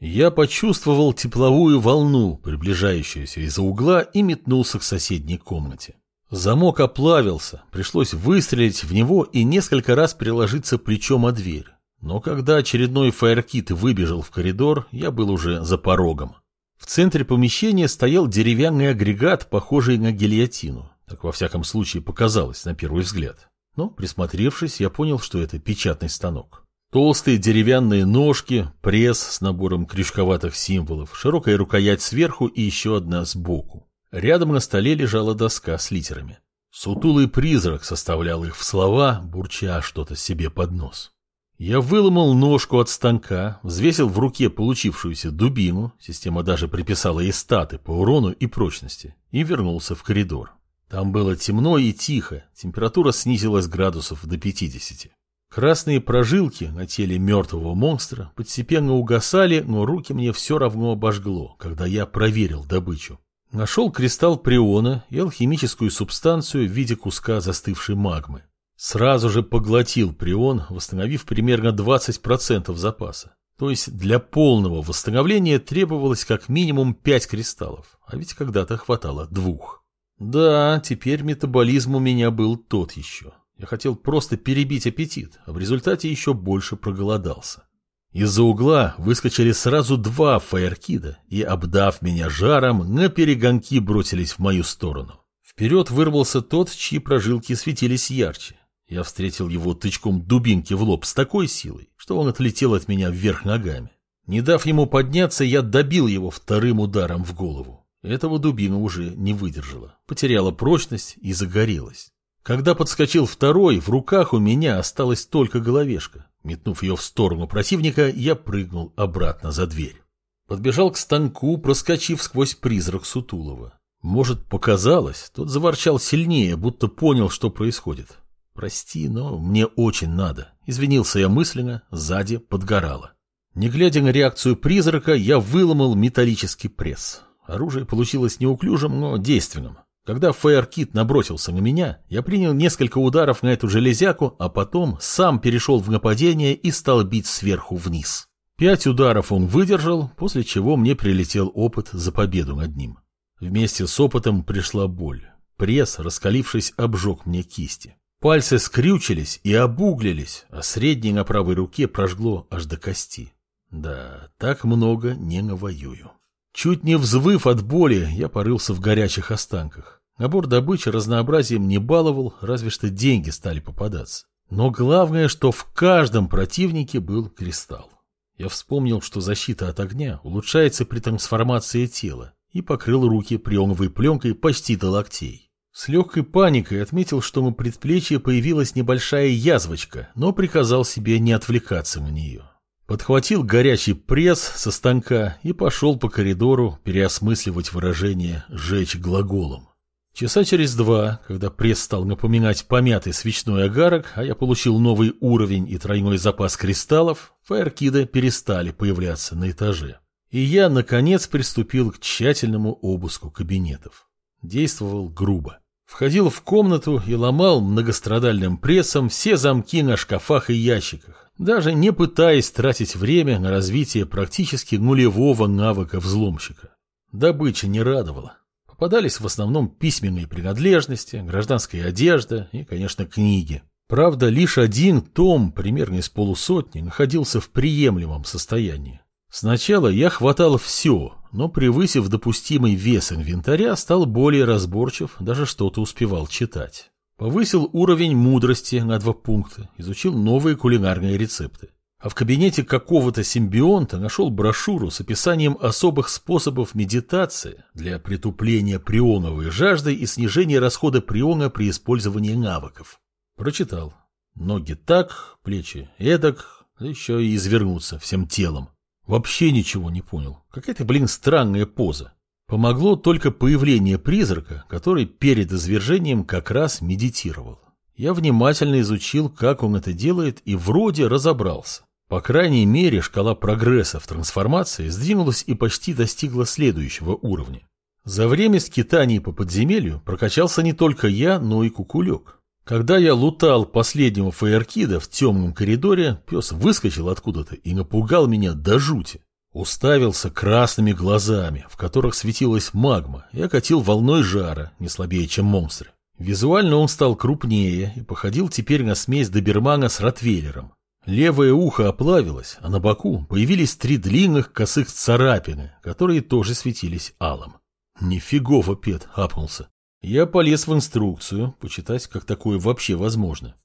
Я почувствовал тепловую волну, приближающуюся из-за угла, и метнулся к соседней комнате. Замок оплавился, пришлось выстрелить в него и несколько раз приложиться плечом о дверь. Но когда очередной фаеркит выбежал в коридор, я был уже за порогом. В центре помещения стоял деревянный агрегат, похожий на гильотину. Так во всяком случае показалось на первый взгляд. Но, присмотревшись, я понял, что это печатный станок. Толстые деревянные ножки, пресс с набором крючковатых символов, широкая рукоять сверху и еще одна сбоку. Рядом на столе лежала доска с литерами. Сутулый призрак составлял их в слова, бурча что-то себе под нос. Я выломал ножку от станка, взвесил в руке получившуюся дубину, система даже приписала ей статы по урону и прочности, и вернулся в коридор. Там было темно и тихо, температура снизилась градусов до 50. Красные прожилки на теле мертвого монстра постепенно угасали, но руки мне все равно обожгло, когда я проверил добычу. Нашел кристалл приона и алхимическую субстанцию в виде куска застывшей магмы. Сразу же поглотил прион, восстановив примерно 20% запаса. То есть для полного восстановления требовалось как минимум 5 кристаллов, а ведь когда-то хватало двух. Да, теперь метаболизм у меня был тот еще. Я хотел просто перебить аппетит, а в результате еще больше проголодался. Из-за угла выскочили сразу два фаеркида и, обдав меня жаром, на перегонки бросились в мою сторону. Вперед вырвался тот, чьи прожилки светились ярче. Я встретил его тычком дубинки в лоб с такой силой, что он отлетел от меня вверх ногами. Не дав ему подняться, я добил его вторым ударом в голову. Этого дубина уже не выдержала, потеряла прочность и загорелась. Когда подскочил второй, в руках у меня осталась только головешка. Метнув ее в сторону противника, я прыгнул обратно за дверь. Подбежал к станку, проскочив сквозь призрак Сутулова. Может, показалось, тот заворчал сильнее, будто понял, что происходит. «Прости, но мне очень надо», — извинился я мысленно, сзади подгорало. Не глядя на реакцию призрака, я выломал металлический пресс. Оружие получилось неуклюжим, но действенным. Когда Фаеркит набросился на меня, я принял несколько ударов на эту железяку, а потом сам перешел в нападение и стал бить сверху вниз. Пять ударов он выдержал, после чего мне прилетел опыт за победу над ним. Вместе с опытом пришла боль. Пресс, раскалившись, обжег мне кисти. Пальцы скрючились и обуглились, а средний на правой руке прожгло аж до кости. Да, так много не навоюю. Чуть не взвыв от боли, я порылся в горячих останках. Набор добычи разнообразием не баловал, разве что деньги стали попадаться. Но главное, что в каждом противнике был кристалл. Я вспомнил, что защита от огня улучшается при трансформации тела, и покрыл руки прионовой пленкой почти до локтей. С легкой паникой отметил, что на предплечье появилась небольшая язвочка, но приказал себе не отвлекаться на нее. Подхватил горячий пресс со станка и пошел по коридору переосмысливать выражение «жечь глаголом». Часа через два, когда пресс стал напоминать помятый свечной агарок, а я получил новый уровень и тройной запас кристаллов, фаеркиды перестали появляться на этаже. И я, наконец, приступил к тщательному обыску кабинетов. Действовал грубо. Входил в комнату и ломал многострадальным прессом все замки на шкафах и ящиках, даже не пытаясь тратить время на развитие практически нулевого навыка взломщика. Добыча не радовала. Попадались в основном письменные принадлежности, гражданская одежда и, конечно, книги. Правда, лишь один том, примерно из полусотни, находился в приемлемом состоянии. Сначала я хватал все, но, превысив допустимый вес инвентаря, стал более разборчив, даже что-то успевал читать. Повысил уровень мудрости на два пункта, изучил новые кулинарные рецепты. А в кабинете какого-то симбионта нашел брошюру с описанием особых способов медитации для притупления прионовой жажды и снижения расхода приона при использовании навыков. Прочитал. Ноги так, плечи эдак, еще и извернуться всем телом. Вообще ничего не понял. Какая-то, блин, странная поза. Помогло только появление призрака, который перед извержением как раз медитировал. Я внимательно изучил, как он это делает, и вроде разобрался. По крайней мере, шкала прогресса в трансформации сдвинулась и почти достигла следующего уровня. За время скитаний по подземелью прокачался не только я, но и кукулек. Когда я лутал последнего фаеркида в темном коридоре, пес выскочил откуда-то и напугал меня до жути. Уставился красными глазами, в которых светилась магма, и окатил волной жара, не слабее, чем монстры. Визуально он стал крупнее и походил теперь на смесь добермана с ротвейлером. Левое ухо оплавилось, а на боку появились три длинных косых царапины, которые тоже светились алым. Нифигово Пет апнулся. Я полез в инструкцию, почитать, как такое вообще возможно.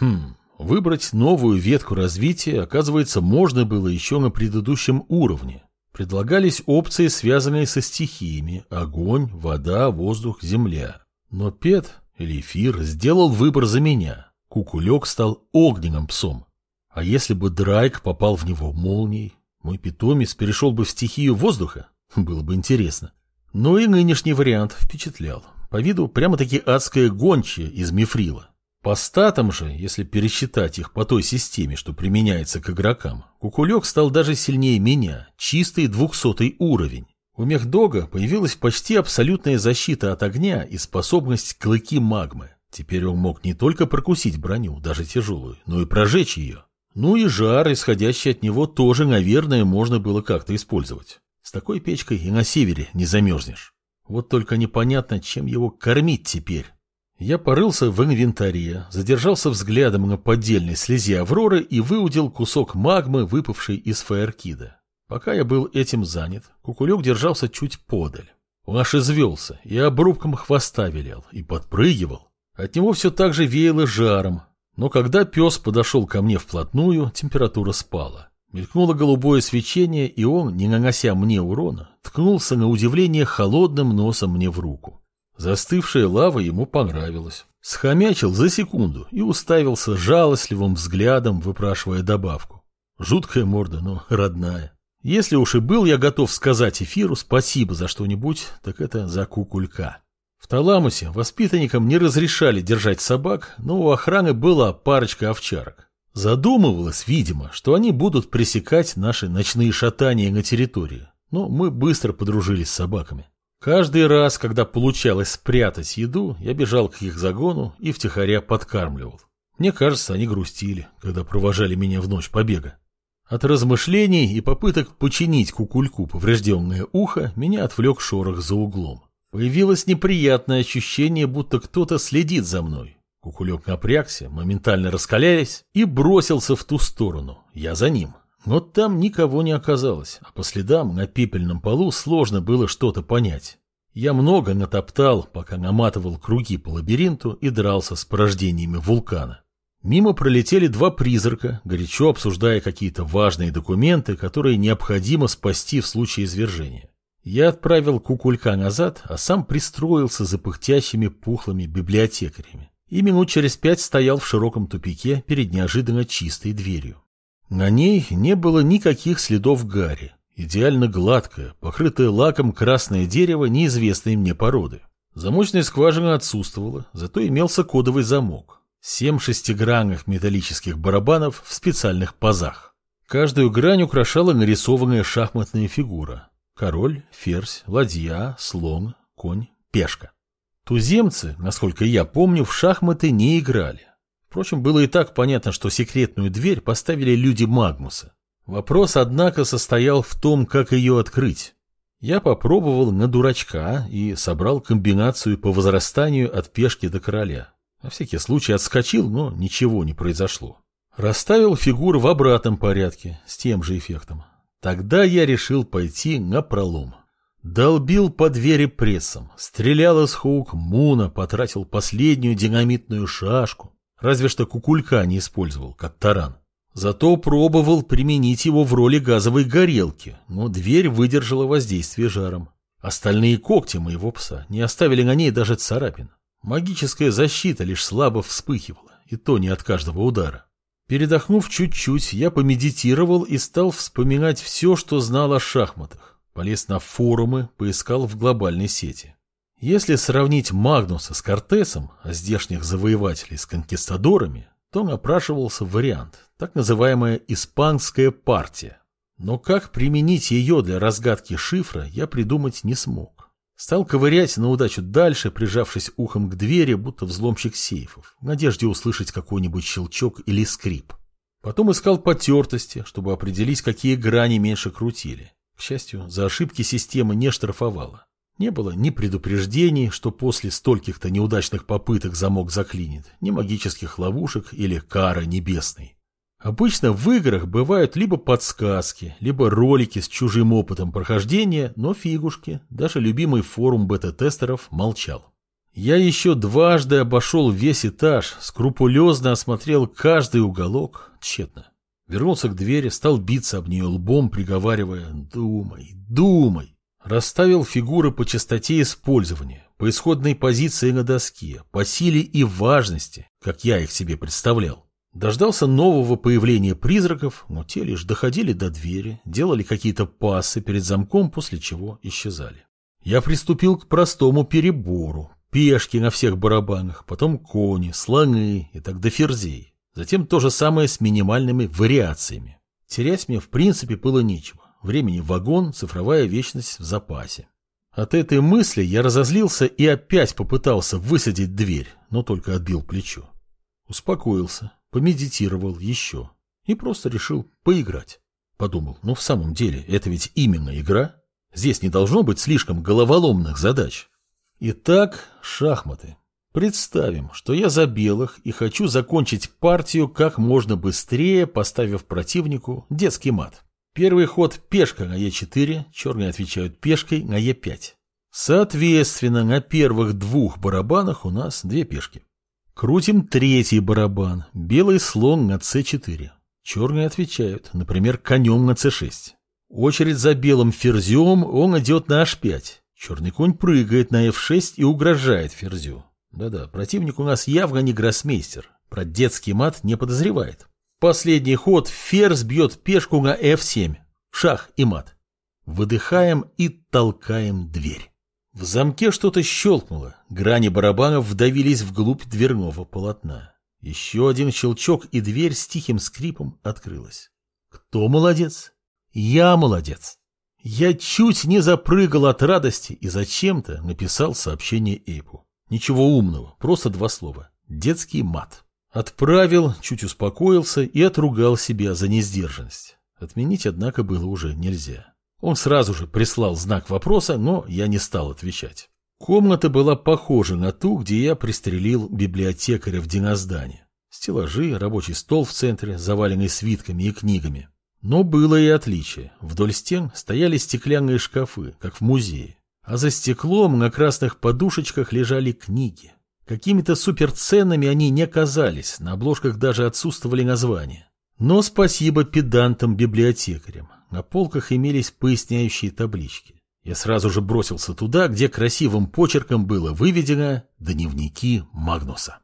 Хм, выбрать новую ветку развития, оказывается, можно было еще на предыдущем уровне. Предлагались опции, связанные со стихиями – огонь, вода, воздух, земля. Но Пет, или Эфир, сделал выбор за меня. Кукулек стал огненным псом. А если бы Драйк попал в него молнией, мой питомец перешел бы в стихию воздуха? Было бы интересно. Но и нынешний вариант впечатлял. По виду прямо-таки адская гончая из мифрила. По статам же, если пересчитать их по той системе, что применяется к игрокам, Кукулек стал даже сильнее меня, чистый двухсотый уровень. У Мехдога появилась почти абсолютная защита от огня и способность клыки магмы. Теперь он мог не только прокусить броню, даже тяжелую, но и прожечь ее. Ну и жар, исходящий от него, тоже, наверное, можно было как-то использовать. С такой печкой и на севере не замерзнешь. Вот только непонятно, чем его кормить теперь. Я порылся в инвентаре, задержался взглядом на поддельной слезе Авроры и выудил кусок магмы, выпавший из фаеркида. Пока я был этим занят, кукулек держался чуть подаль. Он аж извелся и обрубком хвоста велел, и подпрыгивал. От него все так же веяло жаром, но когда пес подошел ко мне вплотную, температура спала. Мелькнуло голубое свечение, и он, не нанося мне урона, ткнулся на удивление холодным носом мне в руку. Застывшая лава ему понравилась. Схомячил за секунду и уставился жалостливым взглядом, выпрашивая добавку. Жуткая морда, но родная. Если уж и был я готов сказать эфиру спасибо за что-нибудь, так это за кукулька. В Таламусе воспитанникам не разрешали держать собак, но у охраны была парочка овчарок. Задумывалось, видимо, что они будут пресекать наши ночные шатания на территории. Но мы быстро подружились с собаками. Каждый раз, когда получалось спрятать еду, я бежал к их загону и втихаря подкармливал. Мне кажется, они грустили, когда провожали меня в ночь побега. От размышлений и попыток починить кукульку поврежденное ухо меня отвлек шорох за углом. Появилось неприятное ощущение, будто кто-то следит за мной. Кукулек напрягся, моментально раскаляясь, и бросился в ту сторону. Я за ним. Но там никого не оказалось, а по следам на пепельном полу сложно было что-то понять. Я много натоптал, пока наматывал круги по лабиринту и дрался с порождениями вулкана. Мимо пролетели два призрака, горячо обсуждая какие-то важные документы, которые необходимо спасти в случае извержения. Я отправил кукулька назад, а сам пристроился за пыхтящими пухлыми библиотекарями и минут через пять стоял в широком тупике перед неожиданно чистой дверью. На ней не было никаких следов гари. Идеально гладкое, покрытое лаком красное дерево неизвестной мне породы. Замочная скважина отсутствовала, зато имелся кодовый замок. Семь шестигранных металлических барабанов в специальных пазах. Каждую грань украшала нарисованная шахматная фигура. Король, ферзь, ладья, слон, конь, пешка. Туземцы, насколько я помню, в шахматы не играли. Впрочем, было и так понятно, что секретную дверь поставили люди Магнуса. Вопрос, однако, состоял в том, как ее открыть. Я попробовал на дурачка и собрал комбинацию по возрастанию от пешки до короля. На всякий случай отскочил, но ничего не произошло. Расставил фигуры в обратном порядке, с тем же эффектом. Тогда я решил пойти на пролом. Долбил по двери прессом, стрелял из хук Муна, потратил последнюю динамитную шашку. Разве что кукулька не использовал, как таран. Зато пробовал применить его в роли газовой горелки, но дверь выдержала воздействие жаром. Остальные когти моего пса не оставили на ней даже царапин. Магическая защита лишь слабо вспыхивала, и то не от каждого удара. Передохнув чуть-чуть, я помедитировал и стал вспоминать все, что знал о шахматах. Полез на форумы, поискал в глобальной сети. Если сравнить Магнуса с Кортесом, а здешних завоевателей с конкистадорами, то напрашивался вариант, так называемая «испанская партия». Но как применить ее для разгадки шифра, я придумать не смог. Стал ковырять на удачу дальше, прижавшись ухом к двери, будто взломщик сейфов, в надежде услышать какой-нибудь щелчок или скрип. Потом искал потертости, чтобы определить, какие грани меньше крутили К счастью, за ошибки система не штрафовала. Не было ни предупреждений, что после стольких-то неудачных попыток замок заклинит, ни магических ловушек или кара небесной. Обычно в играх бывают либо подсказки, либо ролики с чужим опытом прохождения, но фигушки, даже любимый форум бета-тестеров молчал. Я еще дважды обошел весь этаж, скрупулезно осмотрел каждый уголок, тщетно. Вернулся к двери, стал биться об нее лбом, приговаривая «Думай, думай». Расставил фигуры по частоте использования, по исходной позиции на доске, по силе и важности, как я их себе представлял. Дождался нового появления призраков, но те лишь доходили до двери, делали какие-то пасы перед замком, после чего исчезали. Я приступил к простому перебору. Пешки на всех барабанах, потом кони, слоны и так до ферзей. Затем то же самое с минимальными вариациями. Терять мне в принципе было нечего. Времени вагон, цифровая вечность в запасе. От этой мысли я разозлился и опять попытался высадить дверь, но только отбил плечо. Успокоился, помедитировал еще и просто решил поиграть. Подумал, ну в самом деле, это ведь именно игра. Здесь не должно быть слишком головоломных задач. Итак, шахматы. Представим, что я за белых и хочу закончить партию как можно быстрее, поставив противнику детский мат. Первый ход пешка на Е4, черные отвечают пешкой на Е5. Соответственно, на первых двух барабанах у нас две пешки. Крутим третий барабан. Белый слон на c4. Черные отвечают, например, конем на c6. Очередь за белым ферзем, он идет на h5. Черный конь прыгает на f6 и угрожает ферзю. Да-да, противник у нас явно не гроссмейстер. Про детский мат не подозревает. Последний ход ферзь бьет пешку на f7. Шах и мат. Выдыхаем и толкаем дверь. В замке что-то щелкнуло, грани барабанов вдавились вглубь дверного полотна. Еще один щелчок, и дверь с тихим скрипом открылась. Кто молодец? Я молодец. Я чуть не запрыгал от радости и зачем-то написал сообщение Эйпу. Ничего умного, просто два слова. Детский мат. Отправил, чуть успокоился и отругал себя за несдержанность. Отменить, однако, было уже нельзя. Он сразу же прислал знак вопроса, но я не стал отвечать. Комната была похожа на ту, где я пристрелил библиотекаря в диноздане. Стеллажи, рабочий стол в центре, заваленный свитками и книгами. Но было и отличие. Вдоль стен стояли стеклянные шкафы, как в музее. А за стеклом на красных подушечках лежали книги. Какими-то суперценными они не казались, на обложках даже отсутствовали названия. Но спасибо педантам-библиотекарям. На полках имелись поясняющие таблички. Я сразу же бросился туда, где красивым почерком было выведено «Дневники Магнуса».